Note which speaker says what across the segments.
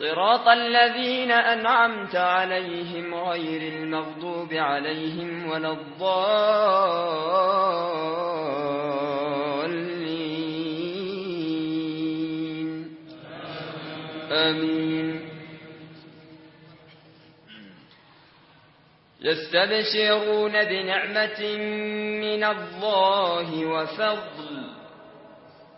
Speaker 1: صراط الذين أنعمت عليهم غير المغضوب عليهم ولا الضالين. آمين. يستبشرون بنعمة من الله وفضل.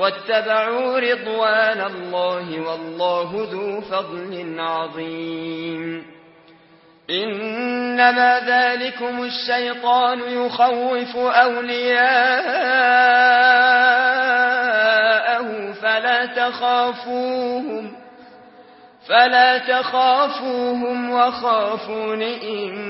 Speaker 1: واتبعوا رضوان الله والله ذو فضل عظيم. إنما ذلكم الشيطان يخوف أولياءه فلا تخافوهم فلا تخافوهم وخافون إن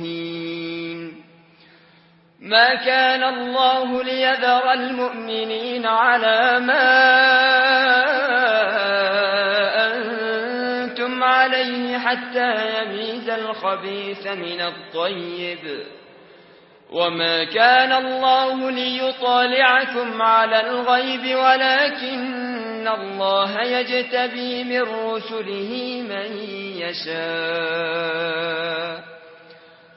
Speaker 1: مهين ما كان الله ليذر المؤمنين على ما أنتم عليه حتى يميز الخبيث من الطيب. وما كان الله ليطالعكم على الغيب ولكن الله يجتبي من رسله من يشاء.